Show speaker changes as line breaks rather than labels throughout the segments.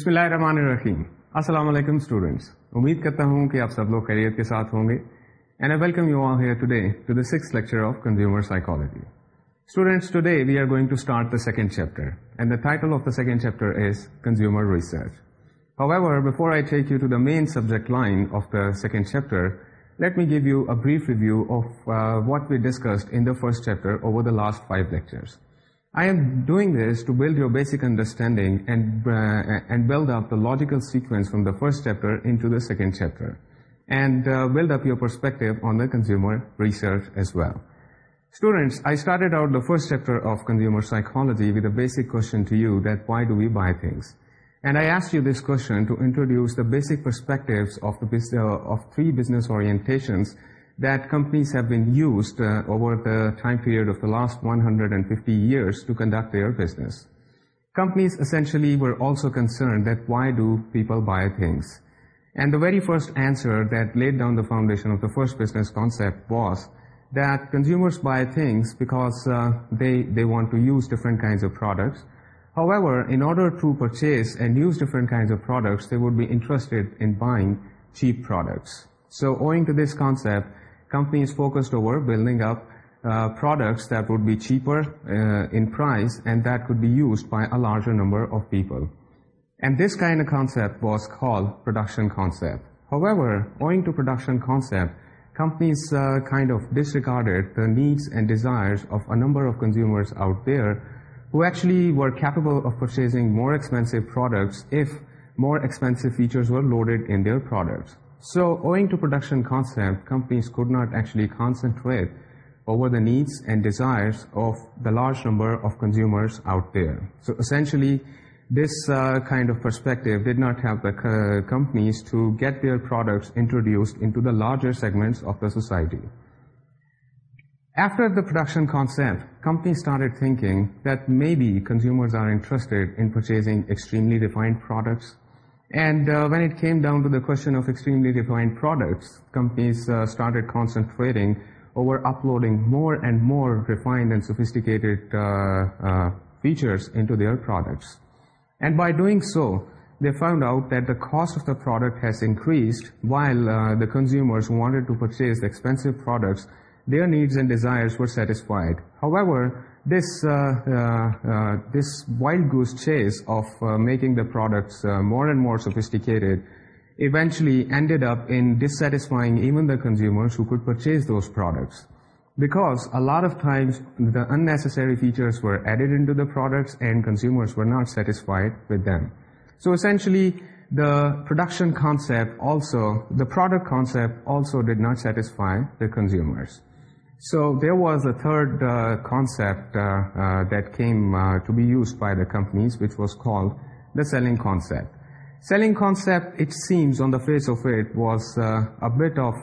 بسم اللہ الرحمن الرحیم۔ السلام علیکم اسٹوڈینٹس امید کرتا ہوں کہ آپ سب لوگ خیریت کے ساتھ ہوں گے۔ And I welcome you are here today to the six lecture of consumer psychology students today we are going to start the second chapter and the title of the second chapter is consumer research However, before I take you to the main subject line of the second chapter, let me give you a brief review of uh, what we discussed in the first chapter over the last five lectures. I am doing this to build your basic understanding and, uh, and build up the logical sequence from the first chapter into the second chapter and uh, build up your perspective on the consumer research as well. Students, I started out the first chapter of consumer psychology with a basic question to you that why do we buy things? And I asked you this question to introduce the basic perspectives of, the, uh, of three business orientations that companies have been used uh, over the time period of the last 150 years to conduct their business. Companies essentially were also concerned that why do people buy things? And the very first answer that laid down the foundation of the first business concept was that consumers buy things because uh, they, they want to use different kinds of products. However, in order to purchase and use different kinds of products, they would be interested in buying cheap products. So owing to this concept, Companies focused over building up uh, products that would be cheaper uh, in price and that could be used by a larger number of people. And this kind of concept was called production concept. However, owing to production concept, companies uh, kind of disregarded the needs and desires of a number of consumers out there who actually were capable of purchasing more expensive products if more expensive features were loaded in their products. So owing to production concept, companies could not actually concentrate over the needs and desires of the large number of consumers out there. So essentially, this uh, kind of perspective did not help the uh, companies to get their products introduced into the larger segments of the society. After the production concept, companies started thinking that maybe consumers are interested in purchasing extremely refined products and uh, when it came down to the question of extremely refined products, companies uh, started concentrating over uploading more and more refined and sophisticated uh, features into their products. And by doing so, they found out that the cost of the product has increased while the consumers wanted to purchase expensive products, their needs and desires were satisfied. However, this uh, uh, uh, this wild goose chase of making the products more and more sophisticated eventually ended up in dissatisfying even the consumers who could purchase those products. Because a lot of times the unnecessary features were added into the products and consumers were not satisfied with them. So essentially the production concept also the product concept also did not satisfy the consumers. So there was a third uh, concept uh, uh, that came to be used by the companies, which was called the selling concept. Selling concept, it seems on the face of it, was a bit of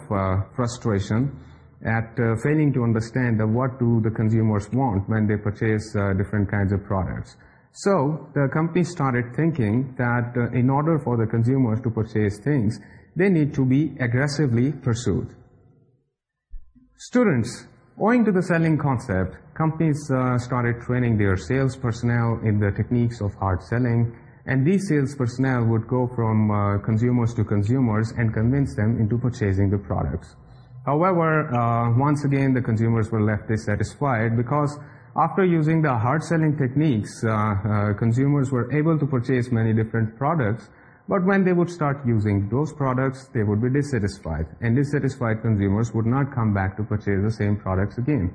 frustration at failing to understand what do the consumers want when they purchase different kinds of products. So the companies started thinking that in order for the consumers to purchase things, they need to be aggressively pursued. Students, owing to the selling concept, companies uh, started training their sales personnel in the techniques of hard selling, and these sales personnel would go from uh, consumers to consumers and convince them into purchasing the products. However, uh, once again, the consumers were left dissatisfied because after using the hard selling techniques, consumers were able to purchase many different products, but when they would start using those products, they would be dissatisfied. And dissatisfied consumers would not come back to purchase the same products again.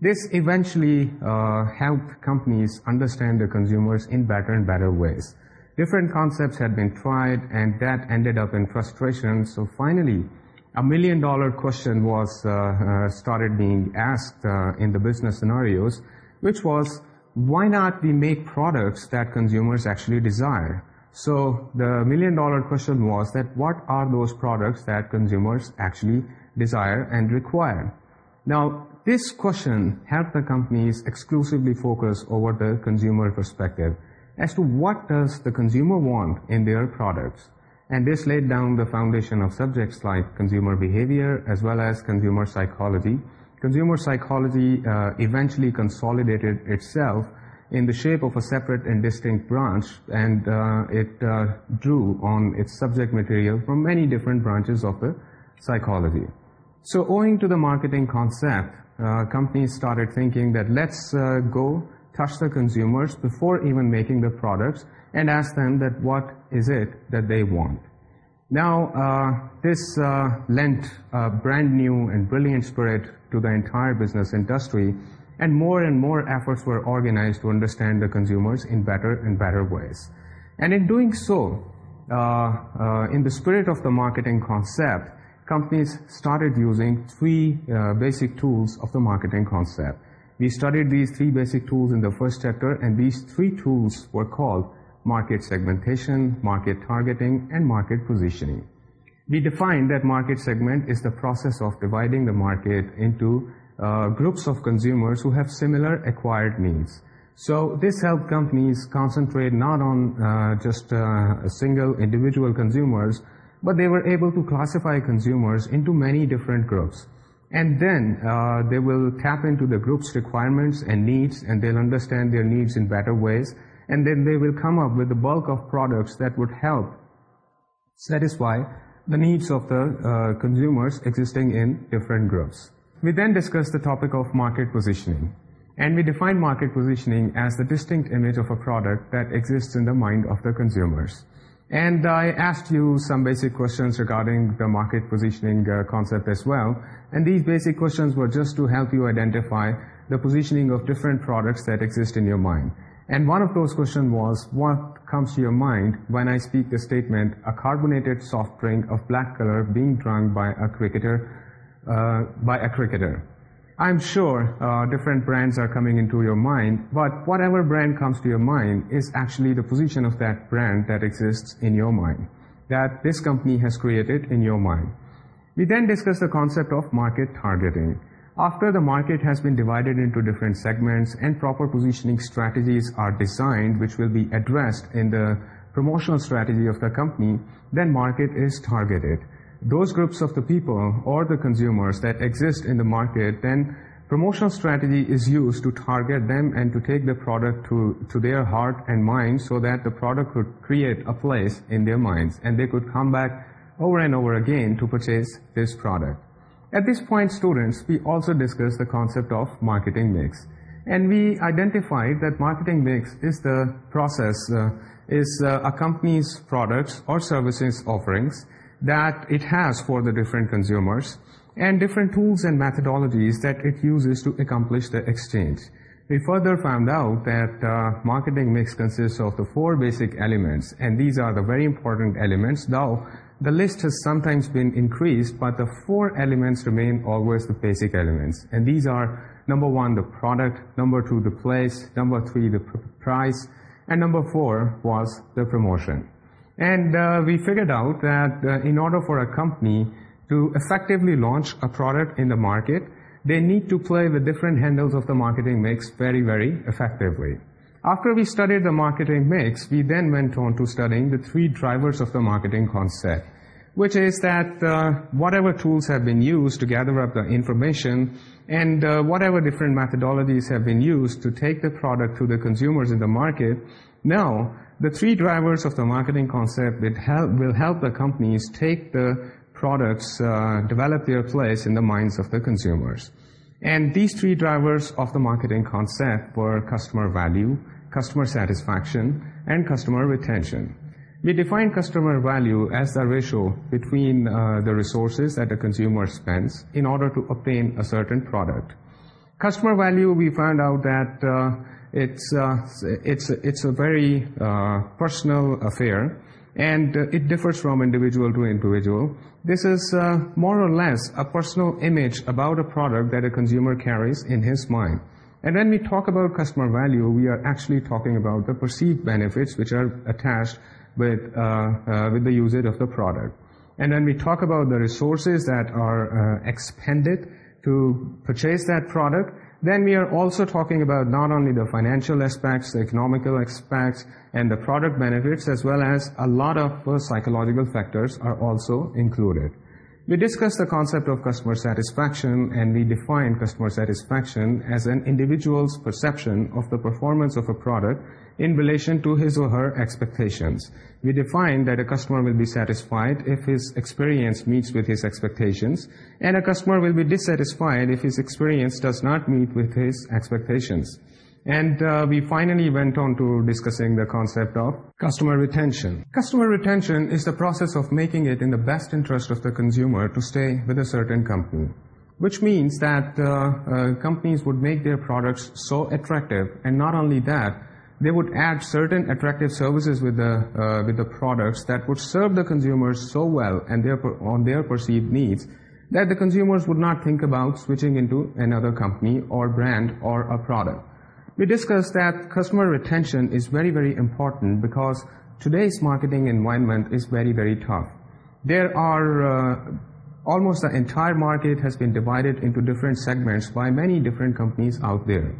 This eventually uh, helped companies understand their consumers in better and better ways. Different concepts had been tried, and that ended up in frustration. So finally, a million-dollar question was uh, uh, started being asked in the business scenarios, which was, why not we make products that consumers actually desire? So the million dollar question was that what are those products that consumers actually desire and require? Now this question helped the companies exclusively focus over the consumer perspective as to what does the consumer want in their products. And this laid down the foundation of subjects like consumer behavior as well as consumer psychology. Consumer psychology uh, eventually consolidated itself in the shape of a separate and distinct branch and uh, it uh, drew on its subject material from many different branches of the psychology. So owing to the marketing concept, uh, companies started thinking that let's uh, go touch the consumers before even making the products and ask them that what is it that they want. Now, uh, this uh, lent a brand new and brilliant spirit to the entire business industry and more and more efforts were organized to understand the consumers in better and better ways. And in doing so, uh, uh, in the spirit of the marketing concept, companies started using three uh, basic tools of the marketing concept. We studied these three basic tools in the first chapter, and these three tools were called market segmentation, market targeting, and market positioning. We defined that market segment is the process of dividing the market into uh, groups of consumers who have similar acquired needs. So this helped companies concentrate not on uh, just uh, a single individual consumers, but they were able to classify consumers into many different groups. And then they will tap into the group's requirements and needs, and they'll understand their needs in better ways. And then they will come up with the bulk of products that would help satisfy the needs of the consumers existing in different groups we then discussed the topic of market positioning. And we defined market positioning as the distinct image of a product that exists in the mind of the consumers. And I asked you some basic questions regarding the market positioning uh, concept as well. And these basic questions were just to help you identify the positioning of different products that exist in your mind. And one of those questions was, what comes to your mind when I speak the statement, a carbonated soft drink of black color being drunk by a cricketer uh, by a cricketer. I'm sure uh, different brands are coming into your mind, but whatever brand comes to your mind is actually the position of that brand that exists in your mind, that this company has created in your mind. We then discuss the concept of market targeting. After the market has been divided into different segments and proper positioning strategies are designed, which will be addressed in the promotional strategy of the company, then market is targeted those groups of the people or the consumers that exist in the market, then promotional strategy is used to target them and to take the product to, to their heart and mind so that the product could create a place in their minds and they could come back over and over again to purchase this product. At this point, students, we also discussed the concept of marketing mix. And we identified that marketing mix is the process, uh, is uh, a company's products or services offerings that it has for the different consumers and different tools and methodologies that it uses to accomplish the exchange. We further found out that uh, marketing mix consists of the four basic elements and these are the very important elements though the list has sometimes been increased but the four elements remain always the basic elements and these are number one the product, number two the place, number three the price and number four was the promotion. And uh, we figured out that uh, in order for a company to effectively launch a product in the market, they need to play the different handles of the marketing mix very, very effectively. After we studied the marketing mix, we then went on to studying the three drivers of the marketing concept, which is that uh, whatever tools have been used to gather up the information and whatever different methodologies have been used to take the product to the consumers in the market, now the three drivers of the marketing concept it help, will help the companies take the products, uh, develop their place in the minds of the consumers. And these three drivers of the marketing concept were customer value, customer satisfaction, and customer retention. We define customer value as the ratio between uh, the resources that a consumer spends in order to obtain a certain product. Customer value, we found out that uh, it's uh, it's it's a very uh, personal affair and it differs from individual to individual. This is uh, more or less a personal image about a product that a consumer carries in his mind. And when we talk about customer value we are actually talking about the perceived benefits which are attached with with the usage of the product. And when we talk about the resources that are expended to purchase that product then we are also talking about not only the financial aspects, the economical aspects, and the product benefits, as well as a lot of uh, psychological factors are also included. We discussed the concept of customer satisfaction, and we define customer satisfaction as an individual's perception of the performance of a product in relation to his or her expectations. We define that a customer will be satisfied if his experience meets with his expectations and a customer will be dissatisfied if his experience does not meet with his expectations. And uh, we finally went on to discussing the concept of customer retention. Customer retention is the process of making it in the best interest of the consumer to stay with a certain company. Which means that uh, uh, companies would make their products so attractive and not only that, they would add certain attractive services with the, uh, with the products that would serve the consumers so well and on their perceived needs that the consumers would not think about switching into another company or brand or a product. We discussed that customer retention is very, very important because today's marketing environment is very, very tough. There are uh, almost the entire market has been divided into different segments by many different companies out there.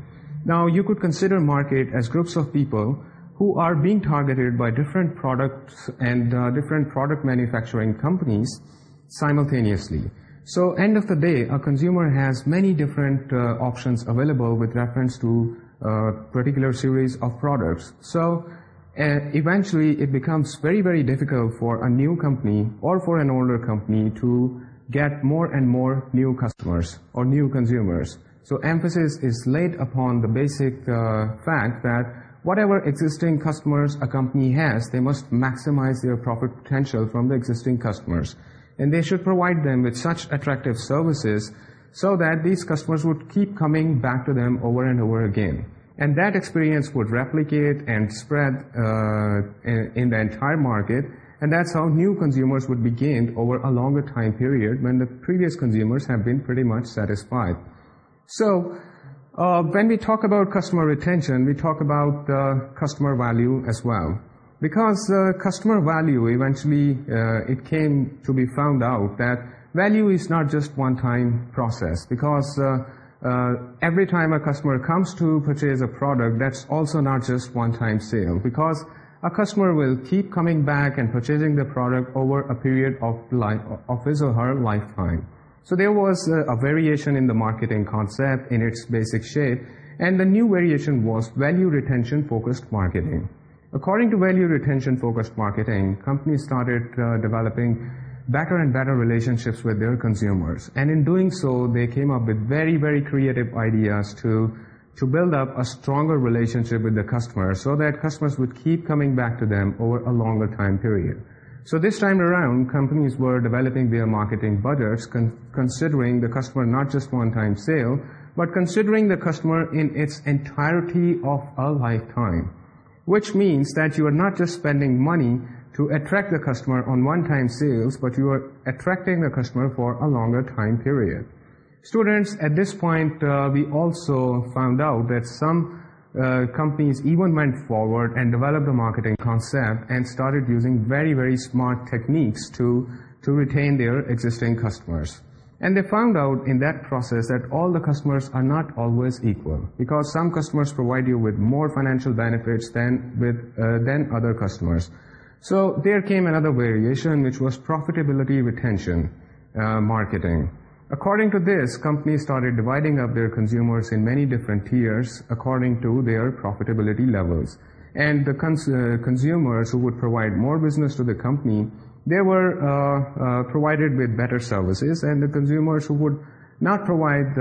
Now, you could consider market as groups of people who are being targeted by different products and uh, different product manufacturing companies simultaneously. So, end of the day, a consumer has many different uh, options available with reference to uh, particular series of products. So, eventually, it becomes very, very difficult for a new company or for an older company to get more and more new customers or new consumers. So emphasis is laid upon the basic uh, fact that whatever existing customers a company has, they must maximize their profit potential from the existing customers. And they should provide them with such attractive services so that these customers would keep coming back to them over and over again. And that experience would replicate and spread uh, in the entire market. And that's how new consumers would be gained over a longer time period when the previous consumers have been pretty much satisfied. So uh, when we talk about customer retention, we talk about uh, customer value as well. Because uh, customer value, eventually, it came to be found out that value is not just one-time process. Because every time a customer comes to purchase a product, that's also not just one-time sale. Because a customer will keep coming back and purchasing the product over a period of his or her lifetime. So there was a variation in the marketing concept in its basic shape, and the new variation was value retention focused marketing. According to value retention focused marketing, companies started uh, developing better and better relationships with their consumers. And in doing so, they came up with very, very creative ideas to, to build up a stronger relationship with the customer so that customers would keep coming back to them over a longer time period. So this time around, companies were developing their marketing budgets, considering the customer not just one-time sale, but considering the customer in its entirety of a lifetime, which means that you are not just spending money to attract the customer on one-time sales, but you are attracting the customer for a longer time period. Students, at this point, uh, we also found out that some uh, companies even went forward and developed a marketing concept and started using very, very smart techniques to, to retain their existing customers. And they found out in that process that all the customers are not always equal because some customers provide you with more financial benefits than, with, uh, than other customers. So there came another variation which was profitability retention uh, marketing. According to this, companies started dividing up their consumers in many different tiers according to their profitability levels. And the uh, consumers who would provide more business to the company, they were uh, uh, provided with better services. And the consumers who would not provide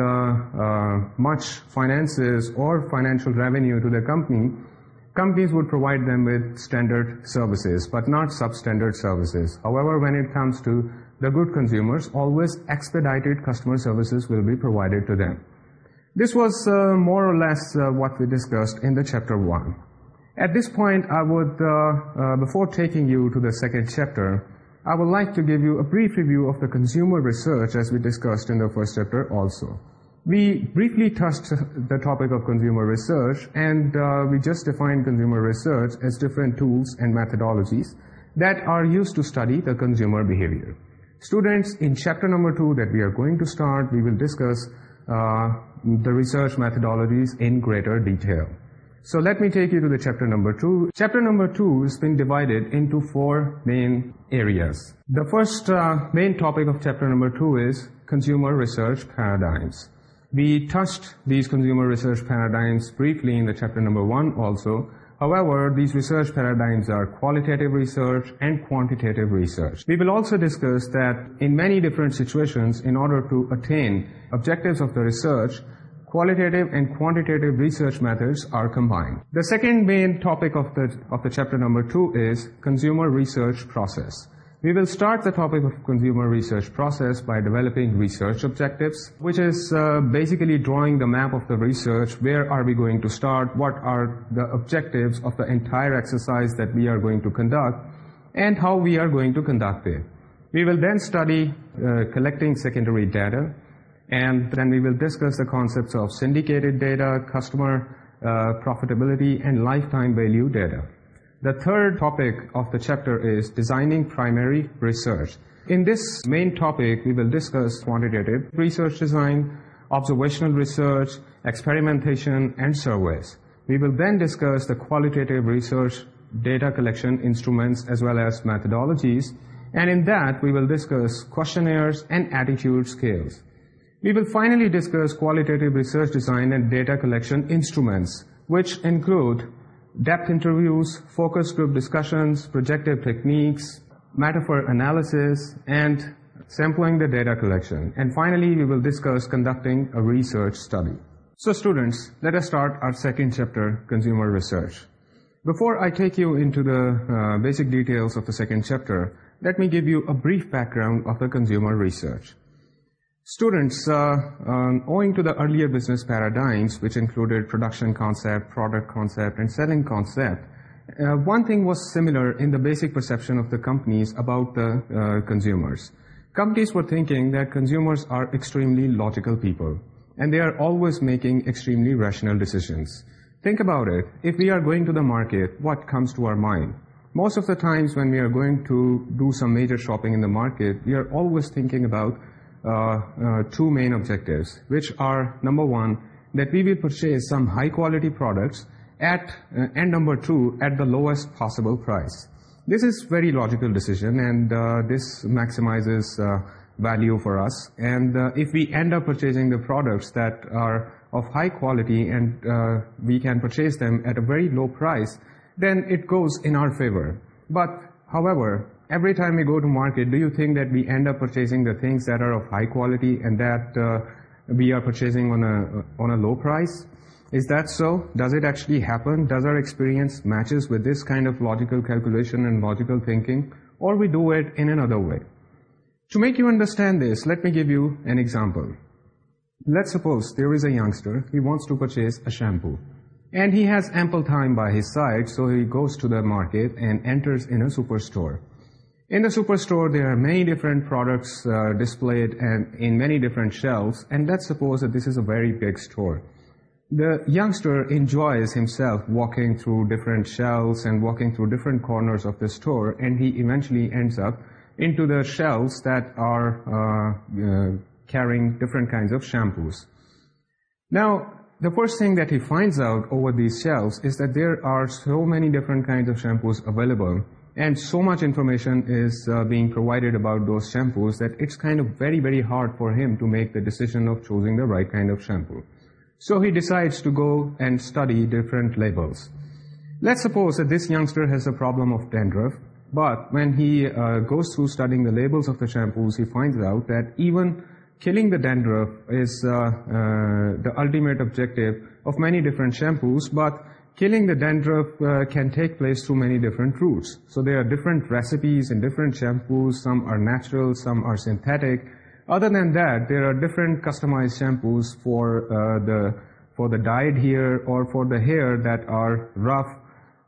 much finances or financial revenue to the company, companies would provide them with standard services, but not substandard services. However, when it comes to the good consumers, always expedited customer services will be provided to them. This was uh, more or less uh, what we discussed in the chapter 1. At this point, I would, uh, uh, before taking you to the second chapter, I would like to give you a brief review of the consumer research as we discussed in the first chapter also. We briefly touched the topic of consumer research and uh, we just defined consumer research as different tools and methodologies that are used to study the consumer behavior. Students, in chapter number two that we are going to start, we will discuss uh, the research methodologies in greater detail. So let me take you to the chapter number two. Chapter number two is been divided into four main areas. The first uh, main topic of chapter number two is consumer research paradigms. We touched these consumer research paradigms briefly in the chapter number one also. However, these research paradigms are qualitative research and quantitative research. We will also discuss that in many different situations, in order to attain objectives of the research, qualitative and quantitative research methods are combined. The second main topic of the, of the chapter number two is consumer research process. We will start the topic of consumer research process by developing research objectives, which is uh, basically drawing the map of the research. Where are we going to start? What are the objectives of the entire exercise that we are going to conduct and how we are going to conduct it? We will then study uh, collecting secondary data and then we will discuss the concepts of syndicated data, customer uh, profitability and lifetime value data. The third topic of the chapter is designing primary research. In this main topic, we will discuss quantitative research design, observational research, experimentation, and surveys. We will then discuss the qualitative research data collection instruments as well as methodologies. And in that, we will discuss questionnaires and attitude scales. We will finally discuss qualitative research design and data collection instruments, which include depth interviews, focus group discussions, projective techniques, metaphor analysis, and sampling the data collection. And finally, we will discuss conducting a research study. So students, let us start our second chapter, consumer research. Before I take you into the uh, basic details of the second chapter, let me give you a brief background of the consumer research. Students, uh, um, owing to the earlier business paradigms, which included production concept, product concept, and selling concept, uh, one thing was similar in the basic perception of the companies about the uh, consumers. Companies were thinking that consumers are extremely logical people, and they are always making extremely rational decisions. Think about it. If we are going to the market, what comes to our mind? Most of the times when we are going to do some major shopping in the market, we are always thinking about uh, uh, two main objectives, which are number one, that we will purchase some high quality products uh, and number two, at the lowest possible price. This is very logical decision and this maximizes value for us. And if we end up purchasing the products that are of high quality and we can purchase them at a very low price, then it goes in our favor. But, however, every time we go to market, do you think that we end up purchasing the things that are of high quality and that uh, we are purchasing on a, on a low price? Is that so? Does it actually happen? Does our experience matches with this kind of logical calculation and logical thinking? Or we do it in another way? To make you understand this, let me give you an example. Let's suppose there is a youngster, he wants to purchase a shampoo. And he has ample time by his side, so he goes to the market and enters in a superstore. In the superstore, there are many different products uh, displayed and in many different shelves. And let's suppose that this is a very big store. The youngster enjoys himself walking through different shelves and walking through different corners of the store, and he eventually ends up into the shelves that are uh, uh, carrying different kinds of shampoos. Now, the first thing that he finds out over these shelves is that there are so many different kinds of shampoos available and so much information is uh, being provided about those shampoos that it's kind of very, very hard for him to make the decision of choosing the right kind of shampoo. So he decides to go and study different labels. Let's suppose that this youngster has a problem of dandruff, but when he uh, goes through studying the labels of the shampoos, he finds out that even killing the dandruff is uh, the ultimate objective of many different shampoos, but killing the dandruff uh, can take place through many different routes. So there are different recipes and different shampoos. Some are natural, some are synthetic. Other than that, there are different customized shampoos for uh, the for the dyed hair or for the hair that are rough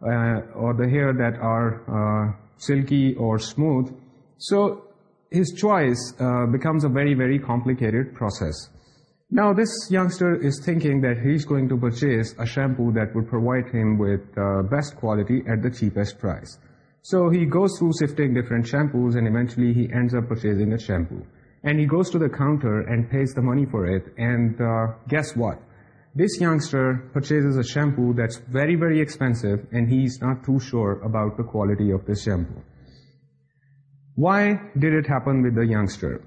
uh, or the hair that are uh, silky or smooth. So his choice uh, becomes a very very complicated process. Now this youngster is thinking that he is going to purchase a shampoo that would provide him with uh, best quality at the cheapest price. So he goes through sifting different shampoos and eventually he ends up purchasing a shampoo. And he goes to the counter and pays the money for it and uh, guess what? This youngster purchases a shampoo that's very very expensive and he's not too sure about the quality of this shampoo. Why did it happen with the youngster?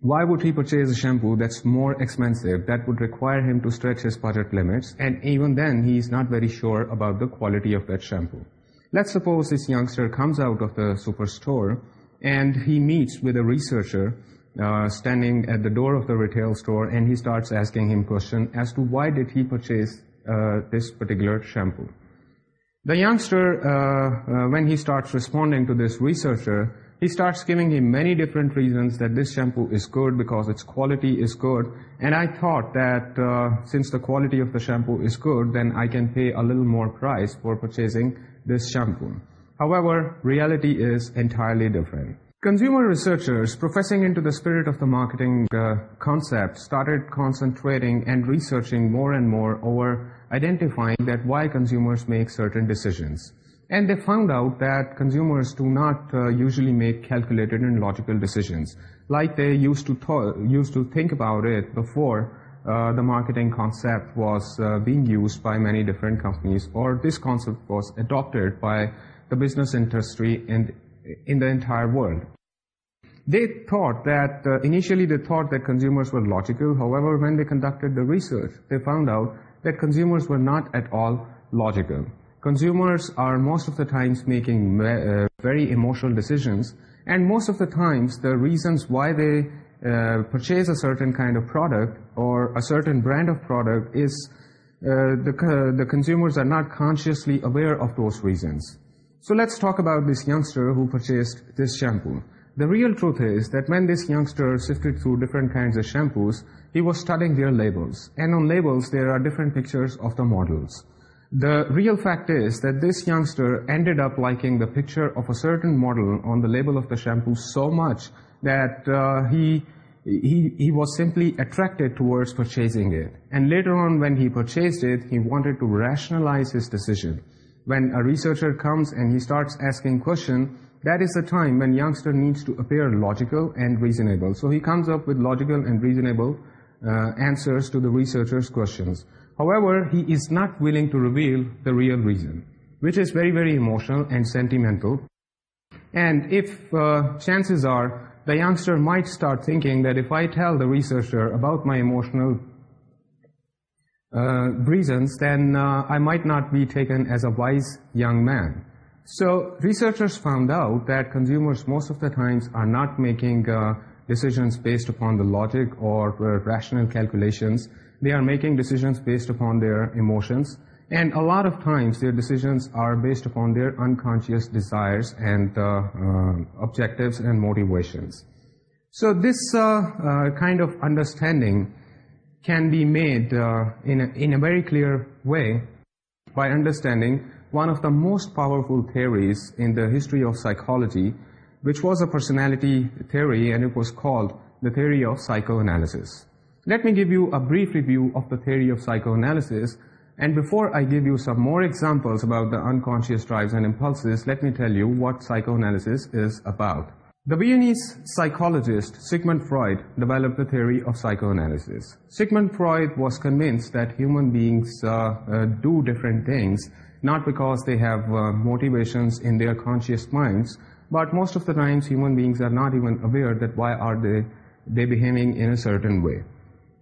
why would he purchase a shampoo that's more expensive that would require him to stretch his budget limits and even then he's not very sure about the quality of that shampoo. Let's suppose this youngster comes out of the superstore and he meets with a researcher uh, standing at the door of the retail store and he starts asking him questions as to why did he purchase uh, this particular shampoo. The youngster, uh, when he starts responding to this researcher, he starts giving him many different reasons that this shampoo is good because its quality is good. And I thought that uh, since the quality of the shampoo is good, then I can pay a little more price for purchasing this shampoo. However, reality is entirely different. Consumer researchers professing into the spirit of the marketing uh, concept started concentrating and researching more and more over identifying that why consumers make certain decisions. And they found out that consumers do not uh, usually make calculated and logical decisions like they used to, used to think about it before uh, the marketing concept was uh, being used by many different companies or this concept was adopted by the business industry in, in the entire world. They thought that, initially they thought that consumers were logical. However, when they conducted the research, they found out that consumers were not at all logical consumers are most of the times making uh, very emotional decisions and most of the times the reasons why they uh, purchase a certain kind of product or a certain brand of product is uh, the, the consumers are not consciously aware of those reasons. So let's talk about this youngster who purchased this shampoo. The real truth is that when this youngster sifted through different kinds of shampoos, he was studying their labels. And on labels, there are different pictures of the models. The real fact is that this youngster ended up liking the picture of a certain model on the label of the shampoo so much that uh, he, he, was simply attracted towards purchasing it. And later on when he purchased it, he wanted to rationalize his decision. When a researcher comes and he starts asking questions, that is the time when youngster needs to appear logical and reasonable. So he comes up with logical and reasonable uh, answers to the researcher's questions. However, he is not willing to reveal the real reason, which is very, very emotional and sentimental. And if uh, chances are, the youngster might start thinking that if I tell the researcher about my emotional uh, reasons, then uh, I might not be taken as a wise young man. So researchers found out that consumers most of the times are not making decisions based upon the logic or rational calculations, they are making decisions based upon their emotions and a lot of times their decisions are based upon their unconscious desires and uh, uh, objectives and motivations. So this uh, kind of understanding can be made in, in a very clear way by understanding one of the most powerful theories in the history of psychology, which was a personality theory and it was called the theory of psychoanalysis. Let me give you a brief review of the theory of psychoanalysis. And before I give you some more examples about the unconscious drives and impulses, let me tell you what psychoanalysis is about. The Viennese psychologist Sigmund Freud developed the theory of psychoanalysis. Sigmund Freud was convinced that human beings uh, uh, do different things, not because they have uh, motivations in their conscious minds, but most of the times human beings are not even aware that why are they, they behaving in a certain way.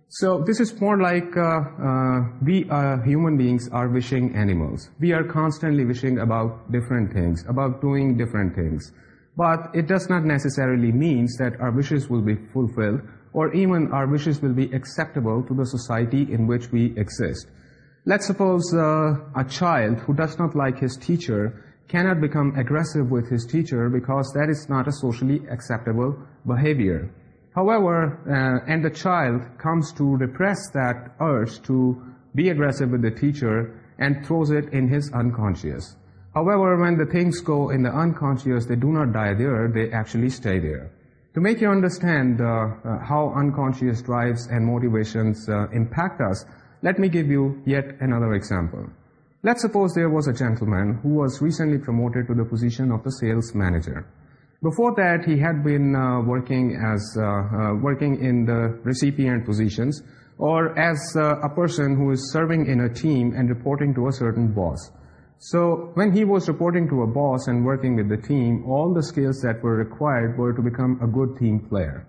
So this is more like uh, uh, we uh, human beings are wishing animals. We are constantly wishing about different things, about doing different things. But it does not necessarily means that our wishes will be fulfilled or even our wishes will be acceptable to the society in which we exist. Let's suppose a child who does not like his teacher cannot become aggressive with his teacher because that is not a socially acceptable behavior. However, uh, and the child comes to repress that urge to be aggressive with the teacher and throws it in his unconscious. However, when the things go in the unconscious, they do not die there, they actually stay there. To make you understand uh, uh, how unconscious drives and motivations impact us, let me give you yet another example. Let's suppose there was a gentleman who was recently promoted to the position of the sales manager. Before that, he had been uh, working as uh, uh, working in the recipient positions or as a person who is serving in a team and reporting to a certain boss. So when he was reporting to a boss and working with the team, all the skills that were required were to become a good team player.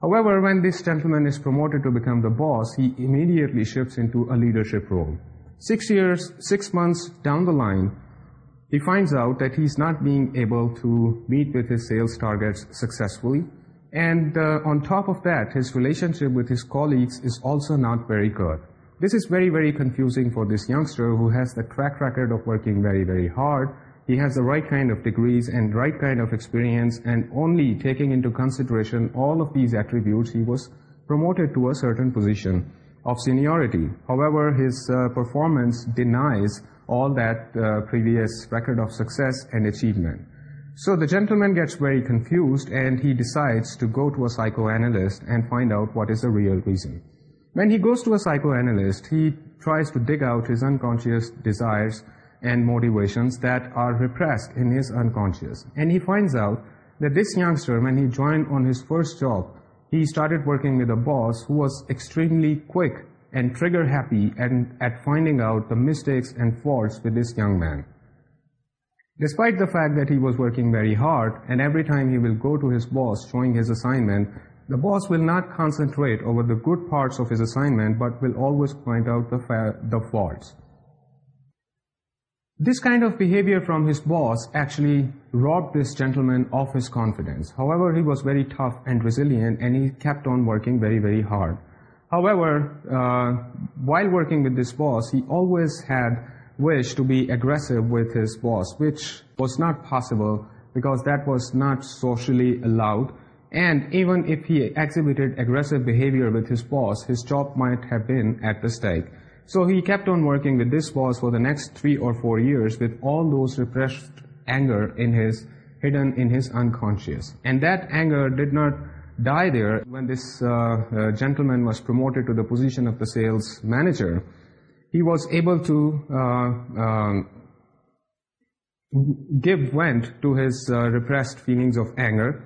However, when this gentleman is promoted to become the boss, he immediately shifts into a leadership role. Six years, six months down the line, he finds out that he's not being able to meet with his sales targets successfully. And uh, on top of that, his relationship with his colleagues is also not very good. This is very, very confusing for this youngster who has the track record of working very, very hard. He has the right kind of degrees and right kind of experience and only taking into consideration all of these attributes, he was promoted to a certain position of seniority. However, his uh, performance denies all that uh, previous record of success and achievement. So the gentleman gets very confused and he decides to go to a psychoanalyst and find out what is the real reason. When he goes to a psychoanalyst, he tries to dig out his unconscious desires and motivations that are repressed in his unconscious. And he finds out that this youngster, when he joined on his first job, he started working with a boss who was extremely quick and trigger happy and at finding out the mistakes and faults with this young man. Despite the fact that he was working very hard and every time he will go to his boss showing his assignment, the boss will not concentrate over the good parts of his assignment but will always point out the, the faults. This kind of behavior from his boss actually robbed this gentleman of his confidence. However, he was very tough and resilient and he kept on working very, very hard. However, uh, while working with this boss, he always had wish to be aggressive with his boss, which was not possible because that was not socially allowed. And even if he exhibited aggressive behavior with his boss, his job might have been at the stake. So he kept on working with this boss for the next three or four years with all those repressed anger in his hidden in his unconscious. And that anger did not die there when this uh, uh, gentleman was promoted to the position of the sales manager, he was able to uh, give vent to his repressed feelings of anger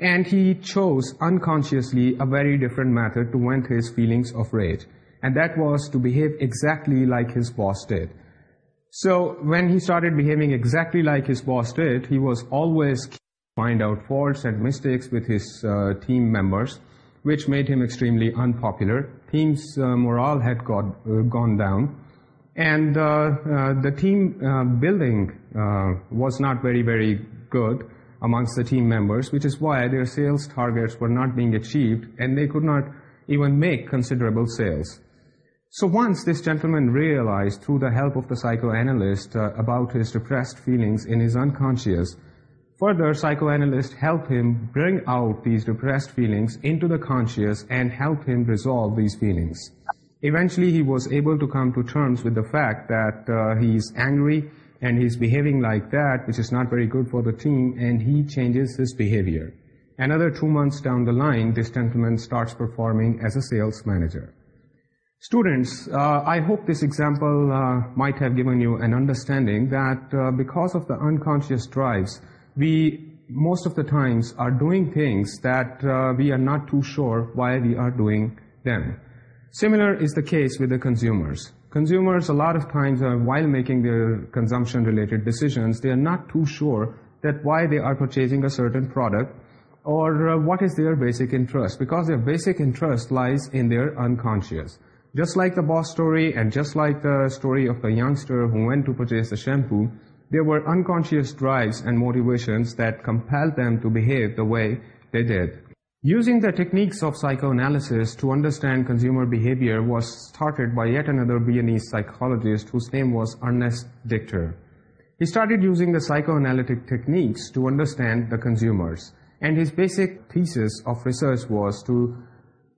and he chose unconsciously a very different method to vent his feelings of rage and that was to behave exactly like his boss did. So when he started behaving exactly like his boss did, he was always find out faults and mistakes with his uh, team members, which made him extremely unpopular. Team's uh, morale had got, uh, gone down, and the team building was not very, very good amongst the team members, which is why their sales targets were not being achieved, and they could not even make considerable sales. So once this gentleman realized through the help of the psychoanalyst about his repressed feelings in his unconscious, Further, psychoanalysts help him bring out these depressed feelings into the conscious and help him resolve these feelings. Eventually, he was able to come to terms with the fact that uh, he is angry and he's behaving like that, which is not very good for the team, and he changes his behavior. Another two months down the line, this gentleman starts performing as a sales manager. Students, uh, I hope this example uh, might have given you an understanding that because of the unconscious drives, we most of the times are doing things that uh, we are not too sure why we are doing them. Similar is the case with the consumers. Consumers, a lot of times, while making their consumption-related decisions, they are not too sure that why they are purchasing a certain product or uh, what is their basic interest, because their basic interest lies in their unconscious. Just like the boss story and just like the story of the youngster who went to purchase the shampoo, there were unconscious drives and motivations that compelled them to behave the way they did. Using the techniques of psychoanalysis to understand consumer behavior was started by yet another Viennese psychologist whose name was Ernest Dichter. He started using the psychoanalytic techniques to understand the consumers and his basic thesis of research was to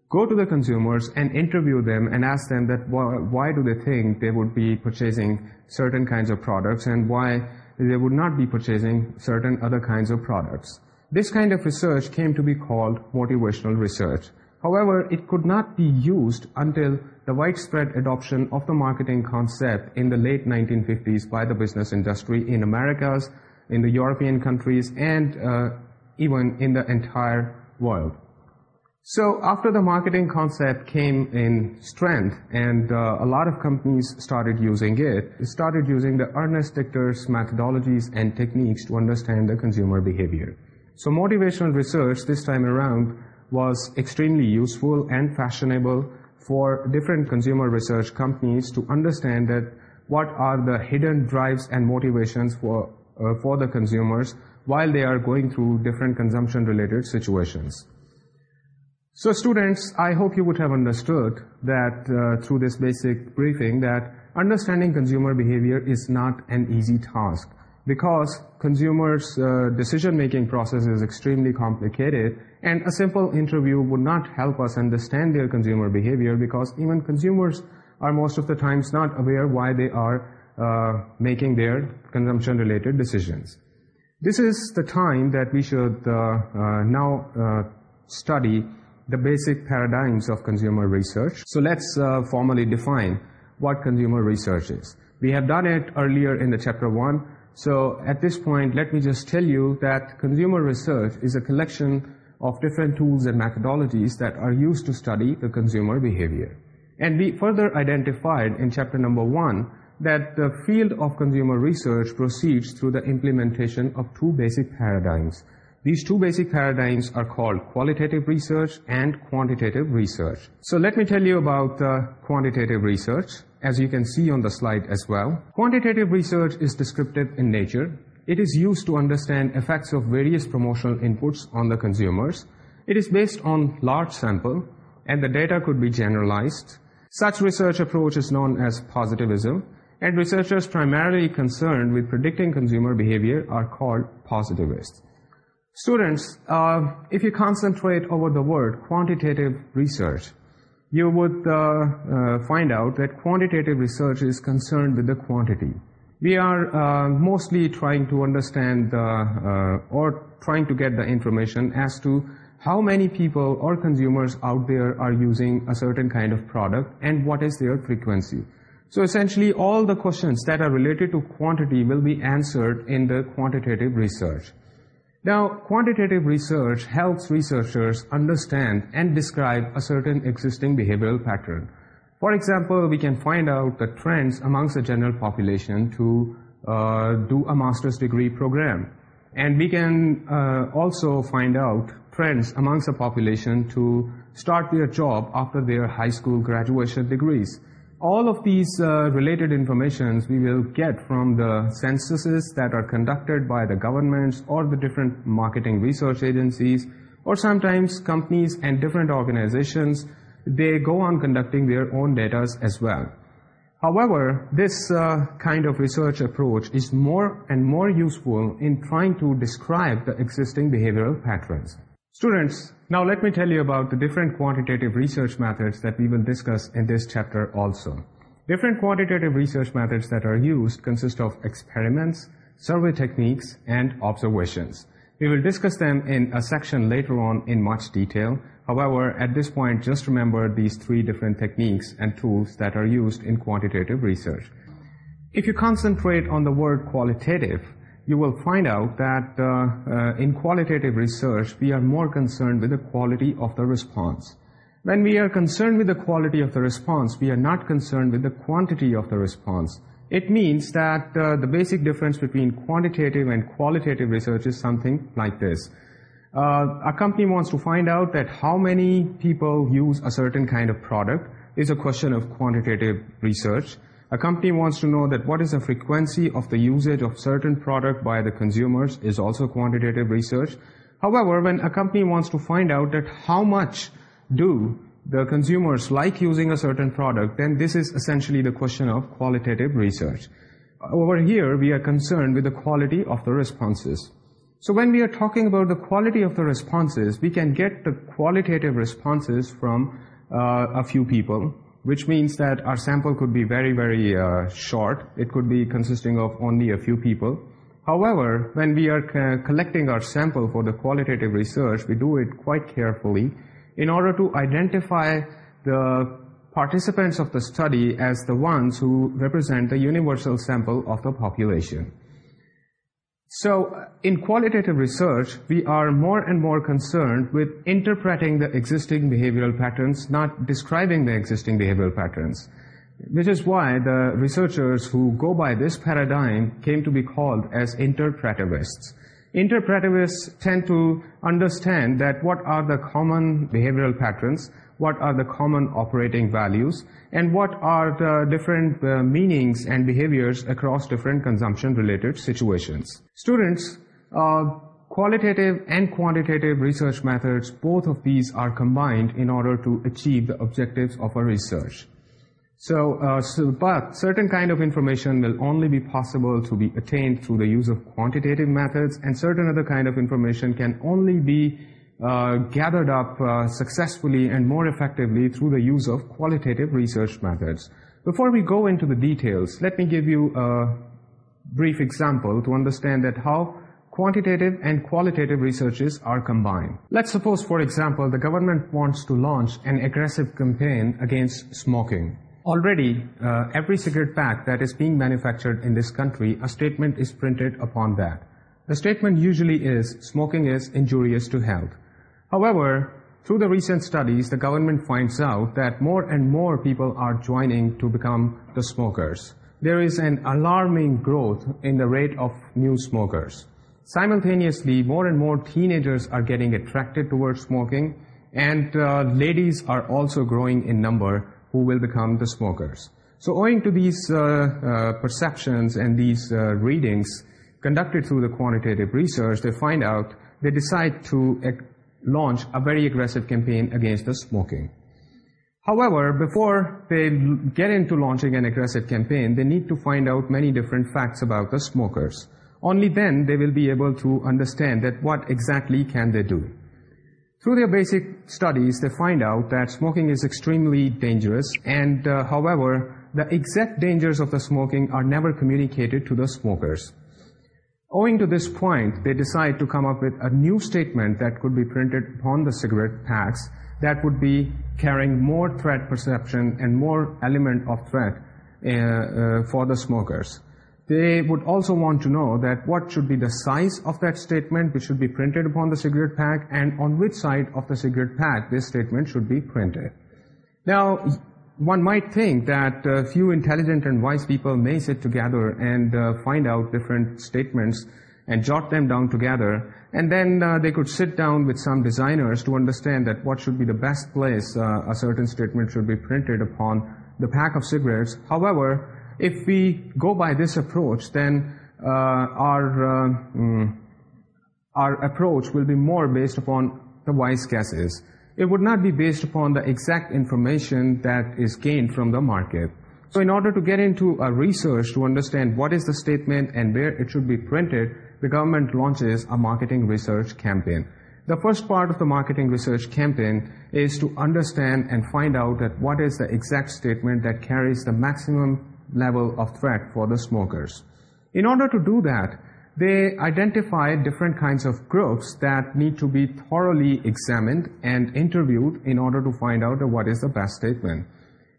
go to the consumers and interview them and ask them that why, do they think they would be purchasing certain kinds of products and why they would not be purchasing certain other kinds of products. This kind of research came to be called motivational research. However, it could not be used until the widespread adoption of the marketing concept in the late 1950s by the business industry in Americas, in the European countries, and uh, even in the entire world. So after the marketing concept came in strength and uh, a lot of companies started using it, started using the Ernest Dichter's methodologies and techniques to understand the consumer behavior. So motivational research this time around was extremely useful and fashionable for different consumer research companies to understand that what are the hidden drives and motivations for, uh, for the consumers while they are going through different consumption-related situations. So students, I hope you would have understood that uh, through this basic briefing that understanding consumer behavior is not an easy task because consumers' uh, decision-making process is extremely complicated and a simple interview would not help us understand their consumer behavior because even consumers are most of the times not aware why they are uh, making their consumption-related decisions. This is the time that we should now study the basic paradigms of consumer research. So let's uh, formally define what consumer research is. We have done it earlier in the chapter 1. So at this point, let me just tell you that consumer research is a collection of different tools and methodologies that are used to study the consumer behavior. And we further identified in chapter number 1 that the field of consumer research proceeds through the implementation of two basic paradigms – these two basic paradigms are called qualitative research and quantitative research. So let me tell you about the quantitative research as you can see on the slide as well. Quantitative research is descriptive in nature. It is used to understand effects of various promotional inputs on the consumers. It is based on large sample and the data could be generalized. Such research approach is known as positivism and researchers primarily concerned with predicting consumer behavior are called positivists. Students, uh, if you concentrate over the word quantitative research, you would uh, uh, find out that quantitative research is concerned with the quantity. We are mostly trying to understand or trying to get the information as to how many people or consumers out there are using a certain kind of product and what is their frequency. So essentially all the questions that are related to quantity will be answered in the quantitative research. Now, quantitative research helps researchers understand and describe a certain existing behavioral pattern. For example, we can find out the trends amongst the general population to uh, do a master's degree program. And we can uh, also find out trends amongst the population to start their job after their high school graduation degrees all of these uh, related informations we will get from the censuses that are conducted by the governments or the different marketing research agencies or sometimes companies and different organizations they go on conducting their own data as well. However, this uh, kind of research approach is more and more useful in trying to describe the existing behavioral patterns. Students, now let me tell you about the different quantitative research methods that we will discuss in this chapter also. Different quantitative research methods that are used consist of experiments, survey techniques, and observations. We will discuss them in a section later on in much detail. However, at this point, just remember these three different techniques and tools that are used in quantitative research. If you concentrate on the word qualitative, you will find out that uh, uh, in qualitative research, we are more concerned with the quality of the response. When we are concerned with the quality of the response, we are not concerned with the quantity of the response. It means that uh, the basic difference between quantitative and qualitative research is something like this. A company wants to find out that how many people use a certain kind of product is a question of quantitative research. A company wants to know that what is the frequency of the usage of certain product by the consumers is also quantitative research. However, when a company wants to find out that how much do the consumers like using a certain product, then this is essentially the question of qualitative research. Over here, we are concerned with the quality of the responses. So when we are talking about the quality of the responses, we can get the qualitative responses from uh, a few people which means that our sample could be very, very uh, short. It could be consisting of only a few people. However, when we are collecting our sample for the qualitative research, we do it quite carefully in order to identify the participants of the study as the ones who represent the universal sample of the population. So uh, in qualitative research, we are more and more concerned with interpreting the existing behavioral patterns, not describing the existing behavioral patterns, which is why the researchers who go by this paradigm came to be called as interpretivists. Interpretivists tend to understand that what are the common behavioral patterns, what are the common operating values and what are the meanings and behaviors across different consumption related situations. Students, students qualitative and quantitative research methods, both of these are combined in order to achieve the objectives of a research. So, uh, so, but certain kind of information will only be possible to be attained through the use of quantitative methods and certain other kind of information can only be uh, gathered up uh, successfully and more effectively through the use of qualitative research methods. Before we go into the details, let me give you a brief example to understand that how quantitative and qualitative researches are combined. Let's suppose, for example, the government wants to launch an aggressive campaign against smoking. Already, uh, every cigarette pack that is being manufactured in this country, a statement is printed upon that. The statement usually is, smoking is injurious to health. However, through the recent studies, the government finds out that more and more people are joining to become the smokers. There is an alarming growth in the rate of new smokers. Simultaneously, more and more teenagers are getting attracted towards smoking and uh, ladies are also growing in number who will become the smokers. So owing to these uh, uh, perceptions and these readings conducted through the quantitative research, they find out, they decide to launch a very aggressive campaign against the smoking. However, before they get into launching an aggressive campaign, they need to find out many different facts about the smokers. Only then they will be able to understand that what exactly can they do. Through their basic studies, they find out that smoking is extremely dangerous and uh, however, the exact dangers of the smoking are never communicated to the smokers. Owing to this point, they decide to come up with a new statement that could be printed upon the cigarette packs that would be carrying more threat perception and more element of threat uh, uh, for the smokers. They would also want to know that what should be the size of that statement which should be printed upon the cigarette pack and on which side of the cigarette pack this statement should be printed. Now, one may think that few intelligent and wise people may sit together and find out different statements and jot them down together and then they could sit down with some designers to understand that what should be the best place certain statement should be printed upon the pack of cigarettes however if we go by this approach then our our approach will be more based upon the wise cases it would not be based upon the exact information that is gained from the market. So in order to get into a research to understand what is the statement and where it should be printed, the government launches a marketing research campaign. The first part of the marketing research campaign is to understand and find out that what is the exact statement that carries the maximum level of threat for the smokers. In order to do that, they identify different kinds of groups that need to be thoroughly examined and interviewed in order to find out what is the best statement.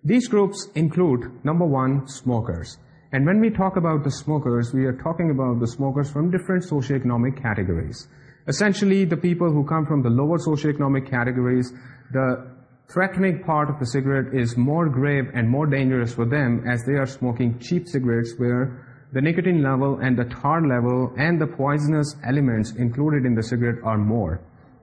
These groups include, number one, smokers. And when we talk about the smokers, we are talking about the smokers from different socioeconomic categories. Essentially, the people who come from the lower socioeconomic categories, the threatening part of the cigarette is more grave and more dangerous for them as they are smoking cheap cigarettes where the nicotine level and the tar level and the poisonous elements included in the cigarette are more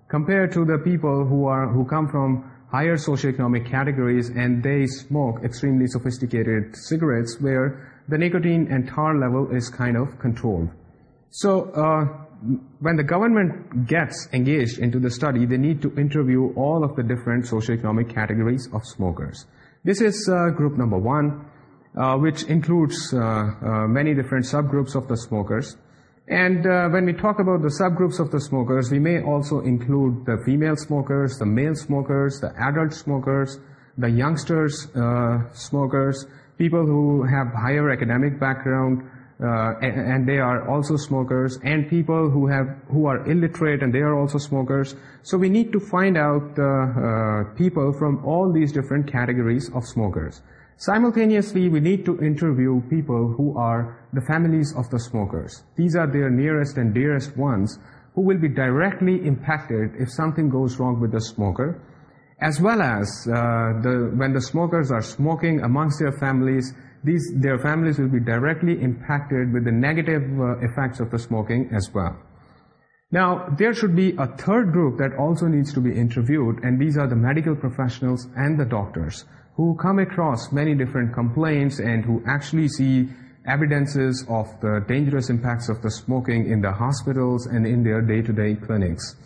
compared to the people who are who come from higher socioeconomic categories and they smoke extremely sophisticated cigarettes where the nicotine and tar level is kind of controlled. So uh, when the government gets engaged into the study, they need to interview all of the different socioeconomic categories of smokers. This is uh, group number one. Uh, which includes uh, uh, many different subgroups of the smokers. And when we talk about the subgroups of the smokers, we may also include the female smokers, the male smokers, the adult smokers, the youngsters smokers, people who have higher academic background, and, they are also smokers, and people who, have, who are illiterate and they are also smokers. So we need to find out the people from all these different categories of smokers. Simultaneously, we need to interview people who are the families of the smokers. These are their nearest and dearest ones who will be directly impacted if something goes wrong with the smoker, as well as uh, the, when the smokers are smoking amongst their families, these, their families will be directly impacted with the negative uh, effects of the smoking as well. Now, there should be a third group that also needs to be interviewed, and these are the medical professionals and the doctors who come across many different complaints and who actually see evidences of the dangerous impacts of the smoking in the hospitals and in their day-to-day clinics.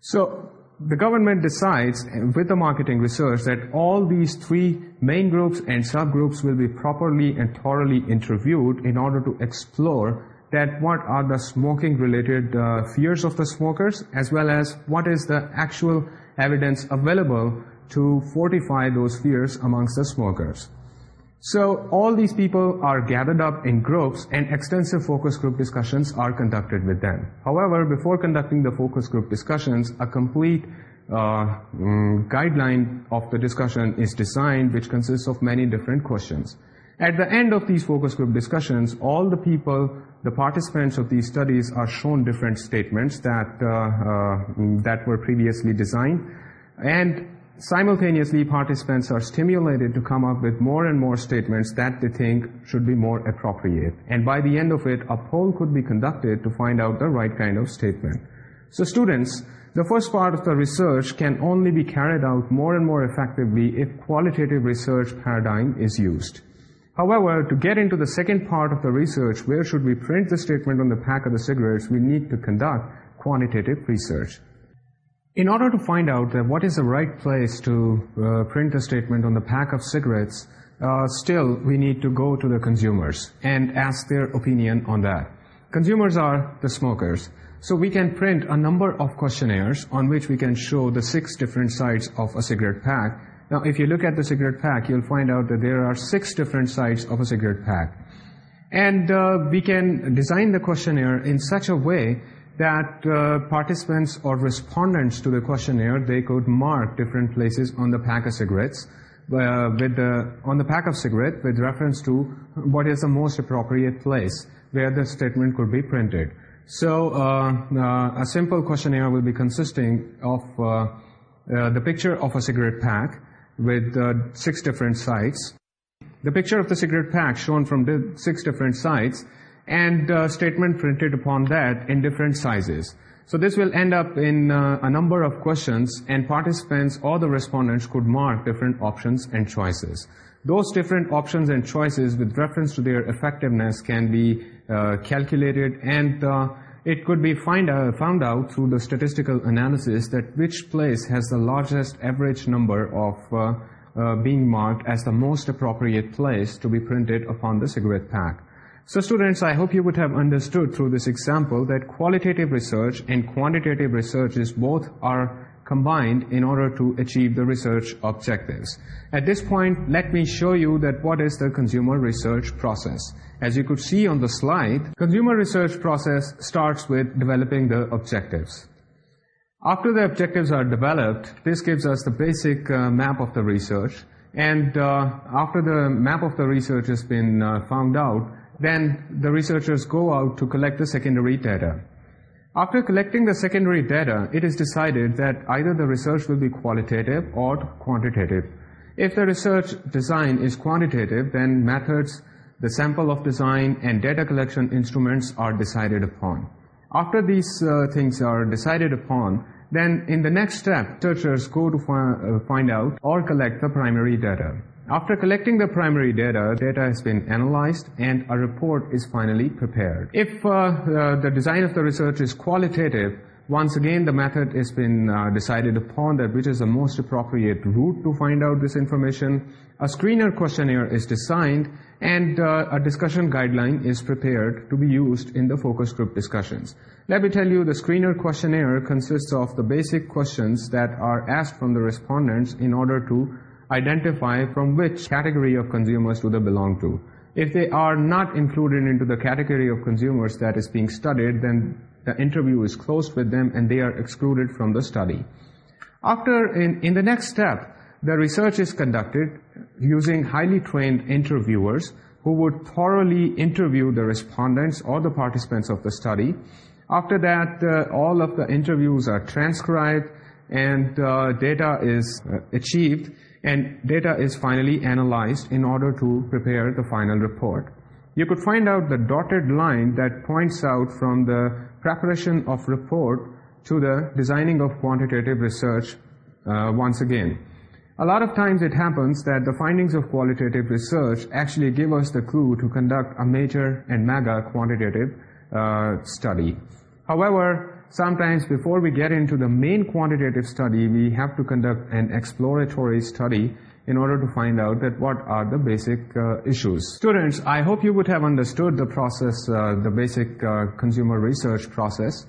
So the government decides eh, with the marketing research that all these three main groups and subgroups will be properly and thoroughly interviewed in order to explore that what are the smoking-related uh, fears of the smokers as well as what is the actual evidence available to fortify those fears amongst the smokers. So all these people are gathered up in groups and extensive focus group discussions are conducted with them. However, before conducting the focus group discussions, a complete uh, mm, guideline of the discussion is designed which consists of many different questions. At the end of these focus group discussions, all the people, the participants of these studies are shown different statements that, uh, uh, mm, that were previously designed. And simultaneously participants are stimulated to come up with more and more statements that they think should be more appropriate. And by the end of it, a poll could be conducted to find out the right kind of statement. So students, the first part of the research can only be carried out more and more effectively if qualitative research paradigm is used. However, to get into the second part of the research, where should we print the statement on the pack of the cigarettes, we need to conduct quantitative research. In order to find out what is the right place to uh, print the statement on the pack of cigarettes, uh, still we need to go to the consumers and ask their opinion on that. Consumers are the smokers. So we can print a number of questionnaires on which we can show the six different sides of a cigarette pack. Now, if you look at the cigarette pack, you'll find out that there are six different sides of a cigarette pack. And uh, we can design the questionnaire in such a way that uh, participants or respondents to the questionnaire, they could mark different places on the pack of cigarettes, uh, with the, on the pack of cigarette with reference to what is the most appropriate place where the statement could be printed. So uh, uh a simple questionnaire will be consisting of uh, uh, the picture of a cigarette pack with six different sites. The picture of the cigarette pack shown from six different sites and uh, statement printed upon that in different sizes. So this will end up in uh, a number of questions and participants or the respondents could mark different options and choices. Those different options and choices with reference to their effectiveness can be uh, calculated and uh, it could be find, found out through the statistical analysis that which place has the largest average number of being marked as the most appropriate place to be printed upon the cigarette pack. So students, I hope you would have understood through this example that qualitative research and quantitative research is both are combined in order to achieve the research objectives. At this point, let me show you that what is the consumer research process. As you could see on the slide, consumer research process starts with developing the objectives. After the objectives are developed, this gives us the basic uh, map of the research. And uh, after the map of the research has been uh, found out, then the researchers go out to collect the secondary data. After collecting the secondary data, it is decided that either the research will be qualitative or quantitative. If the research design is quantitative, then methods, the sample of design, and data collection instruments are decided upon. After these uh, things are decided upon, then in the next step, researchers go to uh, find out or collect the primary data. After collecting the primary data, data has been analyzed and a report is finally prepared. If uh, uh, the design of the research is qualitative, once again the method has been uh, decided upon that which is the most appropriate route to find out this information. A screener questionnaire is designed and uh, a discussion guideline is prepared to be used in the focus group discussions. Let me tell you, the screener questionnaire consists of the basic questions that are asked from the respondents in order to identify from which category of consumers do they belong to. If they are not included into the category of consumers that is being studied, then the interview is closed with them and they are excluded from the study. After, in, in the next step, the research is conducted using highly trained interviewers who would thoroughly interview the respondents or the participants of the study. After that, uh, all of the interviews are transcribed and uh, data is uh, achieved and data is finally analyzed in order to prepare the final report. You could find out the dotted line that points out from the preparation of report to the designing of quantitative research uh, once again. A lot of times it happens that the findings of qualitative research actually give us the clue to conduct a major and mega quantitative uh, study. However, Sometimes before we get into the main quantitative study, we have to conduct an exploratory study in order to find out that what are the basic uh, issues. Students, I hope you would have understood the process, uh, the basic uh, consumer research process.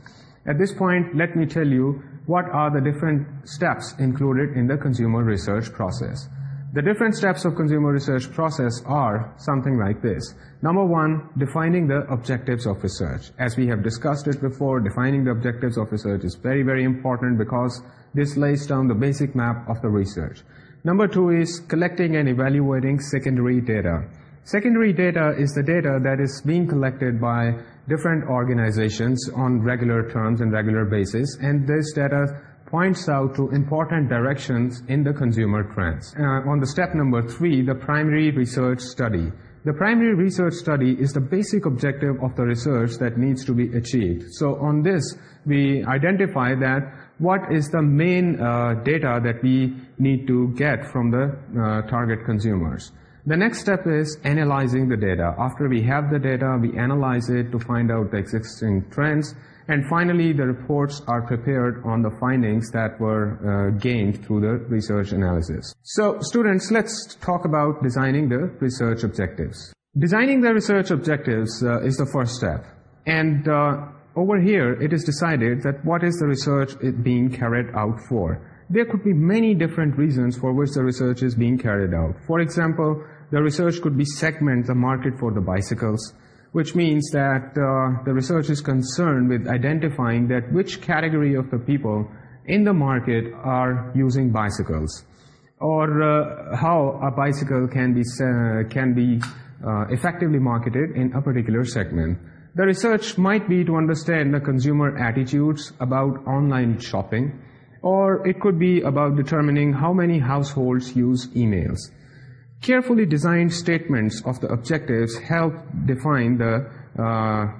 At this point, let me tell you what are the different steps included in the consumer research process. The different steps of consumer research process are something like this. Number one, defining the objectives of research. As we have discussed it before, defining the objectives of research is very, very important because this lays down the basic map of the research. Number two is collecting and evaluating secondary data. Secondary data is the data that is being collected by different organizations on regular terms and regular basis, and this data points out to important directions in the consumer trends. Uh, on the step number three, the primary research study. The primary research study is the basic objective of the research that needs to be achieved. So on this, we identify that what is the main uh, data that we need to get from the uh, target consumers. The next step is analyzing the data. After we have the data, we analyze it to find out the existing trends, and finally, the reports are prepared on the findings that were uh, gained through the research analysis. So students, let's talk about designing the research objectives. Designing the research objectives uh, is the first step. And uh, over here, it is decided that what is the research is being carried out for. There could be many different reasons for which the research is being carried out. For example, the research could be segment the market for the bicycles, which means that uh, the research is concerned with identifying that which category of the people in the market are using bicycles or uh, how a bicycle can be, can be uh, effectively marketed in a particular segment. The research might be to understand the consumer attitudes about online shopping or it could be about determining how many households use emails carefully designed statements of the objectives help define uh,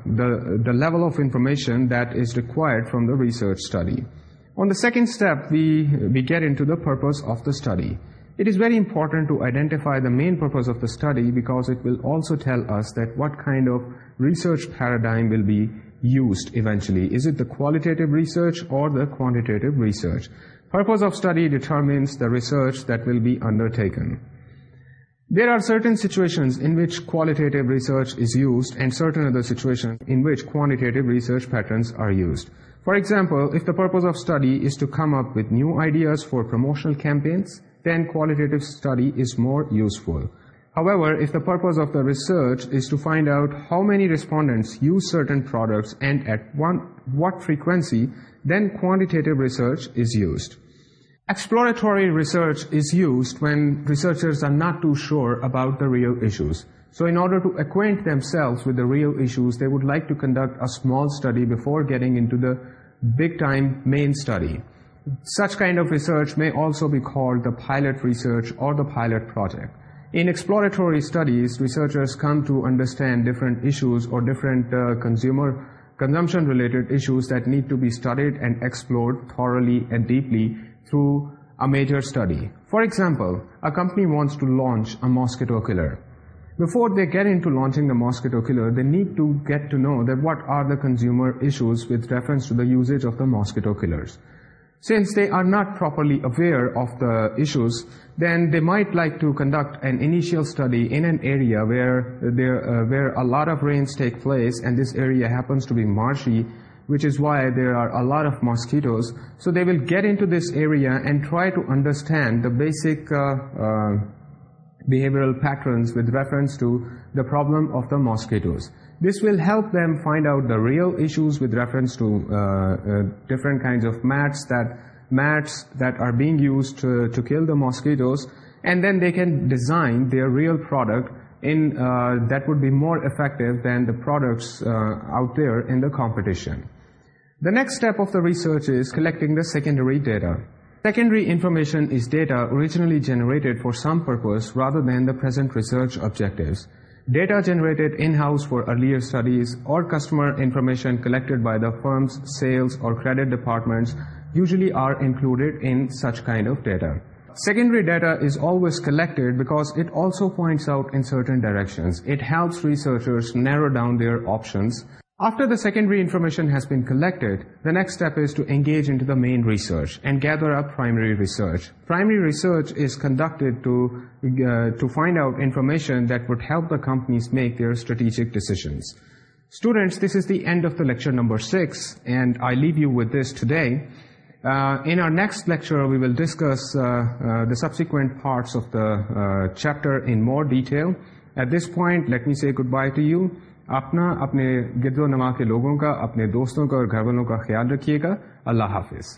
the the level of information that is required from the research study. On the second step, we, we get into the purpose of the study. It is very important to identify the main purpose of the study because it will also tell us that what kind of research paradigm will be used eventually. Is it the qualitative research or the quantitative research? Purpose of study determines the research that will be undertaken. There are certain situations in which qualitative research is used and certain other situations in which quantitative research patterns are used. For example, if the purpose of study is to come up with new ideas for promotional campaigns, then qualitative study is more useful. However, if the purpose of the research is to find out how many respondents use certain products and at what frequency, then quantitative research is used. Exploratory research is used when researchers are not too sure about the real issues. So in order to acquaint themselves with the real issues, they would like to conduct a small study before getting into the big-time main study. Such kind of research may also be called the pilot research or the pilot project. In exploratory studies, researchers come to understand different issues or different uh, consumer consumption-related issues that need to be studied and explored thoroughly and deeply through a major study. For example, a company wants to launch a mosquito killer. Before they get into launching the mosquito killer, they need to get to know that what are the consumer issues with reference to the usage of the mosquito killers. Since they are not properly aware of the issues, then they might like to conduct an initial study in an area where, there, uh, where a lot of rains take place and this area happens to be marshy, which is why there are a lot of mosquitoes. So they will get into this area and try to understand the basic uh, uh, behavioral patterns with reference to the problem of the mosquitoes. This will help them find out the real issues with reference to uh, different kinds of mats that, mats that are being used to, kill the mosquitoes. And then they can design their real product uh, that would be more effective than the products uh, out there in the competition. The next step of the research is collecting the secondary data. Secondary information is data originally generated for some purpose rather than the present research objectives. Data generated in-house for earlier studies or customer information collected by the firm's sales or credit departments usually are included in such kind of data. Secondary data is always collected because it also points out in certain directions. It helps researchers narrow down their options. After the secondary information has been collected, the next step is to engage into the main research and gather up primary research. Primary research is conducted to, uh, to find out information that would help the companies make their strategic decisions. Students, this is the end of the lecture number 6 and I leave you with this today. In our next lecture we will discuss the subsequent parts of the chapter in more detail at this point let me say goodbye to you اپنا اپنے گرد و نما کے لوگوں کا اپنے دوستوں کا اور گھر والوں کا خیال رکھیے گا اللہ حافظ